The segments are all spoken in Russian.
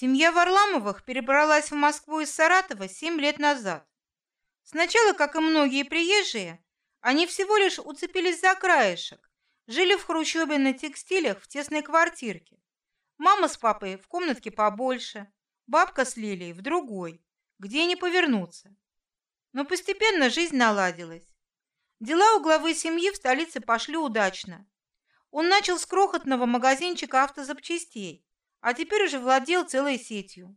Семья Варламовых перебралась в Москву из Саратова семь лет назад. Сначала, как и многие приезжие, они всего лишь уцепились за краешек, жили в хрущебе на текстилях в тесной квартирке. Мама с папой в комнатке побольше, бабка с Лилией в другой, где не повернуться. Но постепенно жизнь наладилась. Дела у главы семьи в столице пошли удачно. Он начал с крохотного магазинчика автозапчастей, а теперь уже владел целой сетью.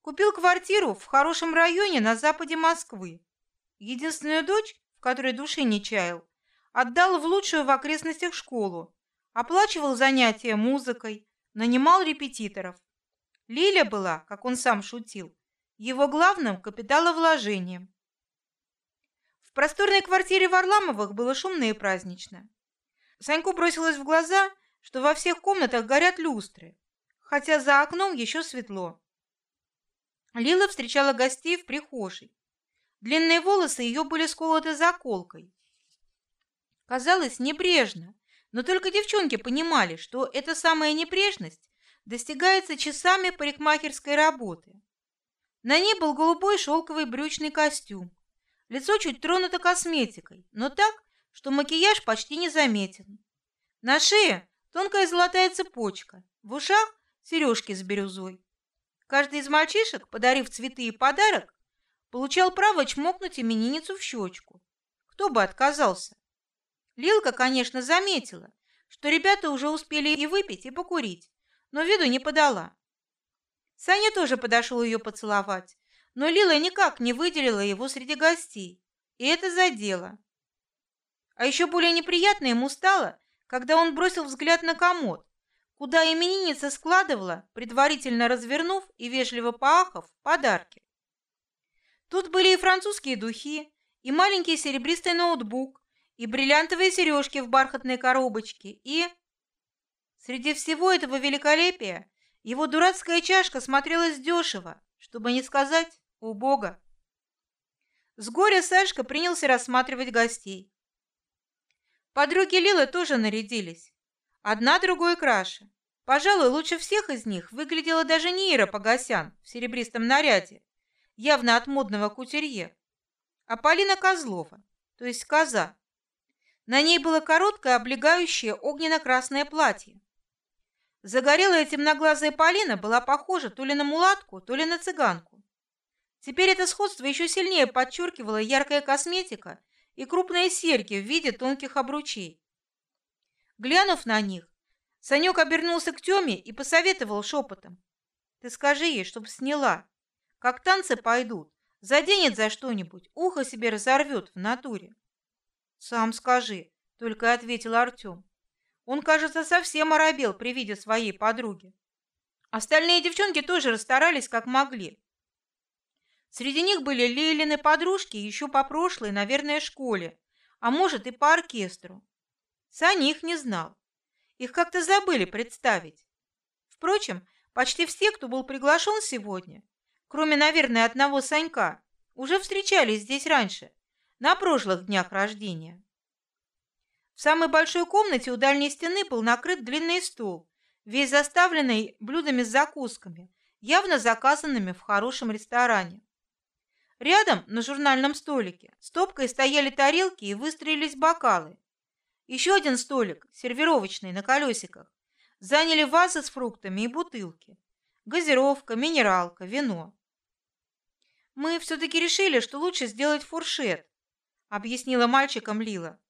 Купил квартиру в хорошем районе на западе Москвы. Единственную дочь, в которой души не чаял, отдал в лучшую в окрестностях школу, оплачивал занятия музыкой, нанимал репетиторов. Лиля была, как он сам шутил, его главным капиталовложением. В просторной квартире Варламовых было шумно и празднично. Саньку бросилось в глаза, что во всех комнатах горят люстры, хотя за окном еще светло. Лила встречала гостей в прихожей. Длинные волосы ее были сколоты заколкой. Казалось небрежно, но только девчонки понимали, что эта самая небрежность достигается часами парикмахерской работы. На ней был голубой шелковый брючный костюм. Лицо чуть тронуто косметикой, но так, что макияж почти не заметен. На шее тонкая золотая цепочка, в ушах сережки с бирюзой. Каждый из мальчишек, подарив цветы и подарок, получал право чмокнуть именинницу в щечку. Кто бы отказался? Лилка, конечно, заметила, что ребята уже успели и выпить, и покурить, но виду не подала. Саня тоже подошел ее поцеловать, но Лила никак не выделила его среди гостей, и это задело. А еще более неприятно ему стало, когда он бросил взгляд на комод, куда именинница складывала, предварительно развернув и вежливо поахав, подарки. Тут были и французские духи, и маленький серебристый ноутбук, и бриллиантовые сережки в бархатной коробочке, и среди всего этого великолепия его дурацкая чашка смотрелась дешево, чтобы не сказать убого. С горя Сашка принялся рассматривать гостей. Подруги Лилы тоже нарядились. Одна другой краше. Пожалуй, лучше всех из них выглядела даже Нира Погосян в серебристом наряде, явно от модного кутюрье, а Полина Козлова, то есть коза. На ней было короткое облегающее огненно-красное платье. Загорелая темноглазая Полина была похожа то ли на мулатку, то ли на цыганку. Теперь это сходство еще сильнее подчеркивала яркая косметика и крупные серьги в виде тонких обручей. Глянув на них, Санек обернулся к Тёме и посоветовал шепотом: "Ты скажи ей, чтоб сняла. Как танцы пойдут, заденет за что-нибудь, ухо себе разорвет в натуре". "Сам скажи", только ответил Артем. Он, кажется, совсем оробел при виде своей подруги. Остальные девчонки тоже расстарались как могли. Среди них были Лилины подружки еще по прошлой, наверное, школе, а может и по оркестру. Саня их не знал. Их как-то забыли представить. Впрочем, почти все, кто был приглашен сегодня, кроме, наверное, одного Санька, уже встречались здесь раньше, на прошлых днях рождения. В самой большой комнате у дальней стены был накрыт длинный стол, весь заставленный блюдами с закусками, явно заказанными в хорошем ресторане. Рядом на журнальном столике стопкой стояли тарелки и выстроились бокалы. Еще один столик, сервировочный на колесиках, заняли вазы с фруктами и бутылки, газировка, минералка, вино. Мы все-таки решили, что лучше сделать фуршет, объяснила мальчикам Лила.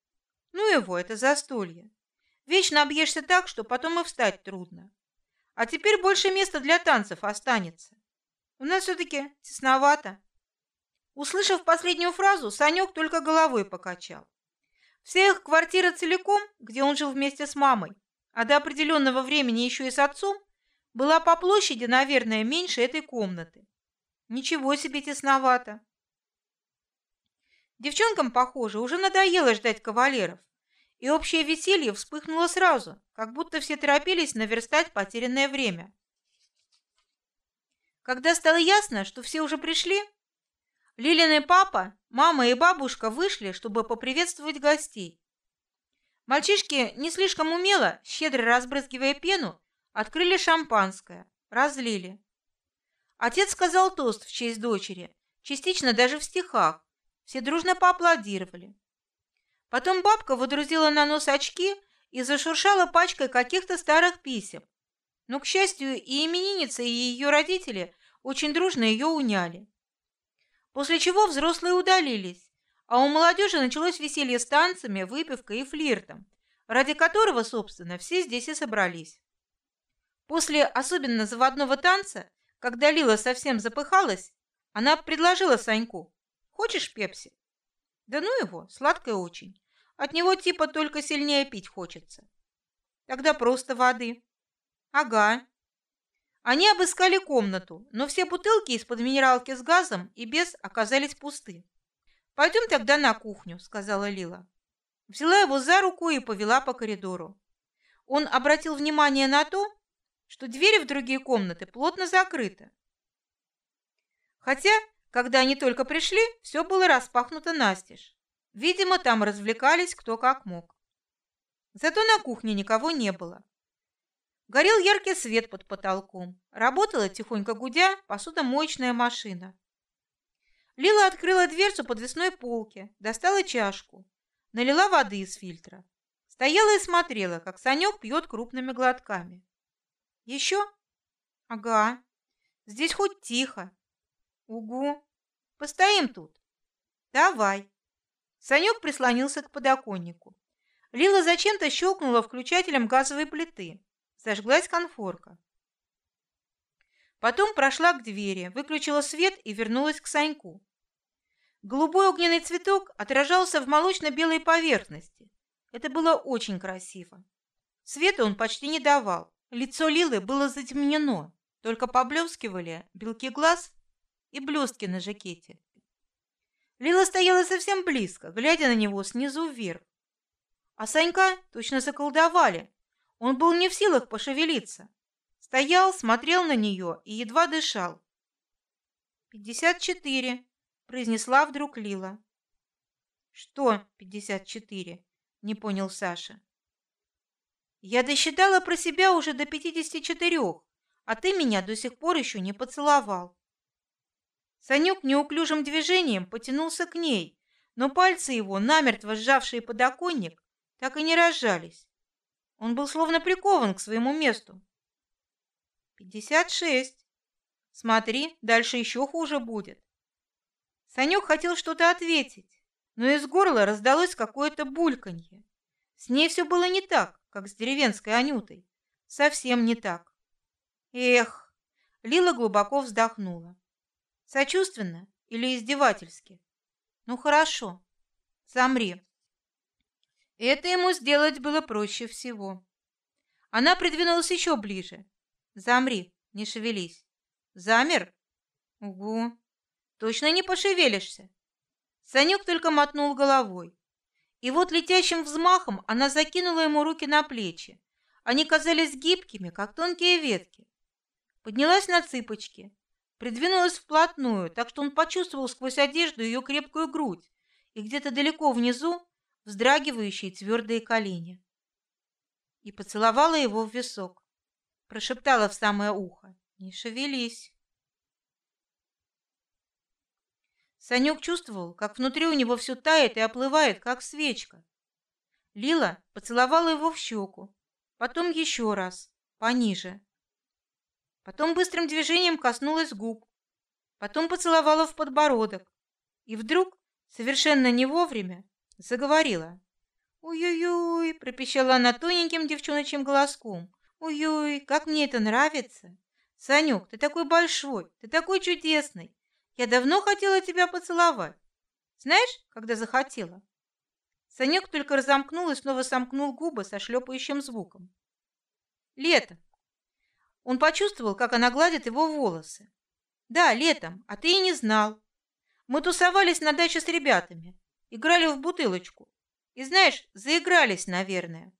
Ну его это застолье. Вечно объешься так, что потом и встать трудно. А теперь больше места для танцев останется. У нас все-таки тесновато. Услышав последнюю фразу, Санек только головой покачал. Вся их квартира целиком, где он жил вместе с мамой, а до определенного времени еще и с отцом, была по площади, наверное, меньше этой комнаты. Ничего себе тесновато. Девчонкам, похоже, уже надоело ждать кавалеров, и общее веселье вспыхнуло сразу, как будто все торопились наверстать потерянное время. Когда стало ясно, что все уже пришли, Лилины папа, мама и бабушка вышли, чтобы поприветствовать гостей. Мальчишки не слишком умело, щедро разбрызгивая пену, открыли шампанское, разлили. Отец сказал тост в честь дочери, частично даже в стихах. Все дружно поаплодировали. Потом бабка выдрузила на нос очки и зашуршала пачкой каких-то старых писем. Но, к счастью, и именинница, и ее родители очень дружно ее уняли. После чего взрослые удалились, а у молодежи началось веселье с танцами, выпивкой и флиртом, ради которого, собственно, все здесь и собрались. После особенно заводного танца, когда Лила совсем запыхалась, она предложила Саньку: "Хочешь пепси?" "Да ну его, сладкое очень. От него типа только сильнее пить хочется". "Тогда просто воды". "Ага". Они обыскали комнату, но все бутылки из-под минералки с газом и без оказались пусты. Пойдем тогда на кухню, сказала Лила. Взяла его за руку и повела по коридору. Он обратил внимание на то, что двери в другие комнаты плотно закрыты. Хотя, когда они только пришли, все было распахнуто настежь. Видимо, там развлекались кто как мог. Зато на кухне никого не было. Горел яркий свет под потолком. Работала тихонько гудя посудомоечная машина. Лила открыла дверцу подвесной полки, достала чашку, налила воды из фильтра. Стояла и смотрела, как Санек пьет крупными глотками. Еще? Ага. Здесь хоть тихо. Угу. Постоим тут. Давай. Санек прислонился к подоконнику. Лила зачем-то щелкнула включателем газовой плиты. Зажглась конфорка. Потом прошла к двери, выключила свет и вернулась к Саньку. Голубой огненный цветок отражался в молочно-белой поверхности. Это было очень красиво. Света он почти не давал. Лицо Лилы было затемнено, только поблескивали белки глаз и блестки на жакете. Лила стояла совсем близко, глядя на него снизу вверх. А Санька точно заколдовали. Он был не в силах пошевелиться. Стоял, смотрел на нее и едва дышал. «Пятьдесят четыре», — произнесла вдруг Лила. «Что пятьдесят четыре?» — не понял Саша. «Я досчитала про себя уже до пятидесяти четырех, а ты меня до сих пор еще не поцеловал». Санек неуклюжим движением потянулся к ней, но пальцы его, намертво сжавшие подоконник, так и не разжались. Он был словно прикован к своему месту. Пятьдесят шесть. Смотри, дальше еще хуже будет. Санек хотел что-то ответить, но из горла раздалось какое-то бульканье. С ней все было не так, как с деревенской Анютой. Совсем не так. Эх, Лила глубоко вздохнула. Сочувственно или издевательски? Ну хорошо, замри. Это ему сделать было проще всего. Она придвинулась еще ближе, Замри, не шевелись. Замер? Угу. Точно не пошевелишься. Санек только мотнул головой. И вот летящим взмахом она закинула ему руки на плечи. Они казались гибкими, как тонкие ветки. Поднялась на цыпочки, придвинулась вплотную, так что он почувствовал сквозь одежду ее крепкую грудь и где-то далеко внизу вздрагивающие твердые колени. И поцеловала его в висок прошептала в самое ухо. Не шевелись. Санек чувствовал, как внутри у него все тает и оплывает, как свечка. Лила поцеловала его в щеку, потом еще раз, пониже. Потом быстрым движением коснулась губ, потом поцеловала в подбородок. И вдруг, совершенно не вовремя, заговорила. «Ой-ой-ой!» – пропищала она тоненьким девчоночьим голоском. Ой-ой, как мне это нравится. Санек, ты такой большой, ты такой чудесный. Я давно хотела тебя поцеловать. Знаешь, когда захотела? Санек только разомкнул и снова сомкнул губы со шлепающим звуком. Лето. Он почувствовал, как она гладит его волосы. Да, летом, а ты и не знал. Мы тусовались на даче с ребятами, играли в бутылочку. И знаешь, заигрались, наверное.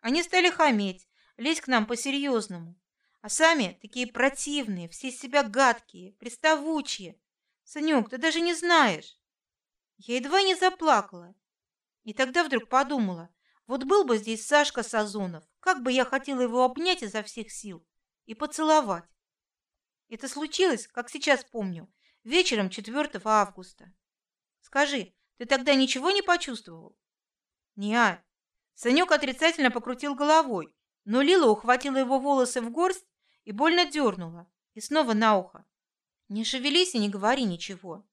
Они стали хаметь, лезть к нам по-серьезному. А сами такие противные, все из себя гадкие, приставучие. Санек, ты даже не знаешь. Я едва не заплакала. И тогда вдруг подумала, вот был бы здесь Сашка Сазонов, как бы я хотела его обнять изо всех сил и поцеловать. Это случилось, как сейчас помню, вечером 4 августа. Скажи, ты тогда ничего не почувствовал? Не. Санек отрицательно покрутил головой, но Лила ухватила его волосы в горсть и больно дернула, и снова на ухо. Не шевелись и не говори ничего.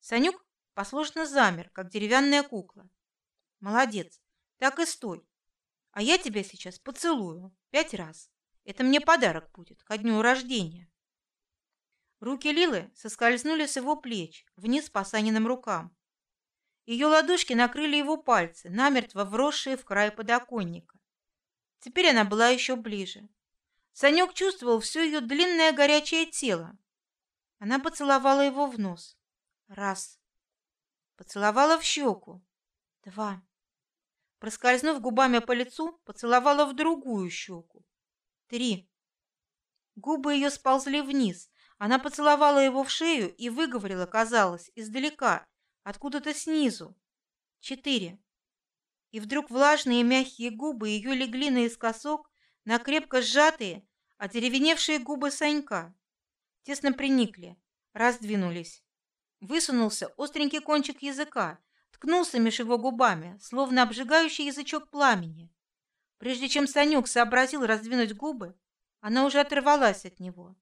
Санюк послушно замер, как деревянная кукла. Молодец, так и стой. А я тебя сейчас поцелую пять раз. Это мне подарок будет ко дню рождения. Руки Лилы соскользнули с его плеч вниз по Саниным рукам. Ее ладошки накрыли его пальцы, намертво вросшие в край подоконника. Теперь она была еще ближе. Санек чувствовал все ее длинное горячее тело. Она поцеловала его в нос. Раз. Поцеловала в щеку. Два. Проскользнув губами по лицу, поцеловала в другую щеку. Три. Губы ее сползли вниз. Она поцеловала его в шею и выговорила, казалось, издалека, откуда-то снизу. Четыре. И вдруг влажные мягкие губы ее легли наискосок на крепко сжатые, одеревеневшие губы Санька. Тесно приникли, раздвинулись. Высунулся остренький кончик языка, ткнулся меж его губами, словно обжигающий язычок пламени. Прежде чем Санюк сообразил раздвинуть губы, она уже оторвалась от него.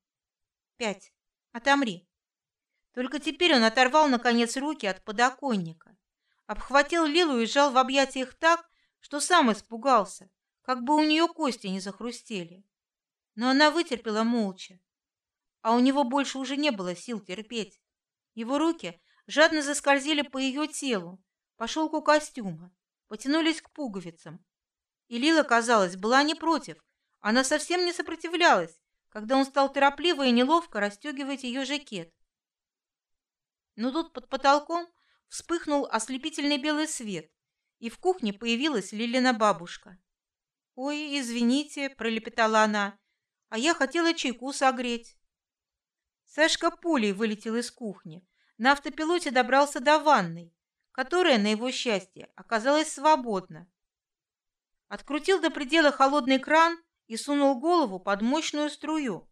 Пять. Отомри. Только теперь он оторвал наконец руки от подоконника, обхватил Лилу и сжал в объятиях так, что сам испугался, как бы у нее кости не захрустели. Но она вытерпела молча, а у него больше уже не было сил терпеть. Его руки жадно заскользили по ее телу, по шелку костюма, потянулись к пуговицам, и Лила, казалось, была не против. Она совсем не сопротивлялась, когда он стал торопливо и неловко расстегивать ее жакет. Но тут под потолком вспыхнул ослепительный белый свет, и в кухне появилась Лилина бабушка. «Ой, извините», — пролепетала она, — «а я хотела чайку согреть». Сашка пулей вылетел из кухни, на автопилоте добрался до ванной, которая, на его счастье, оказалась свободна, Открутил до предела холодный кран и сунул голову под мощную струю.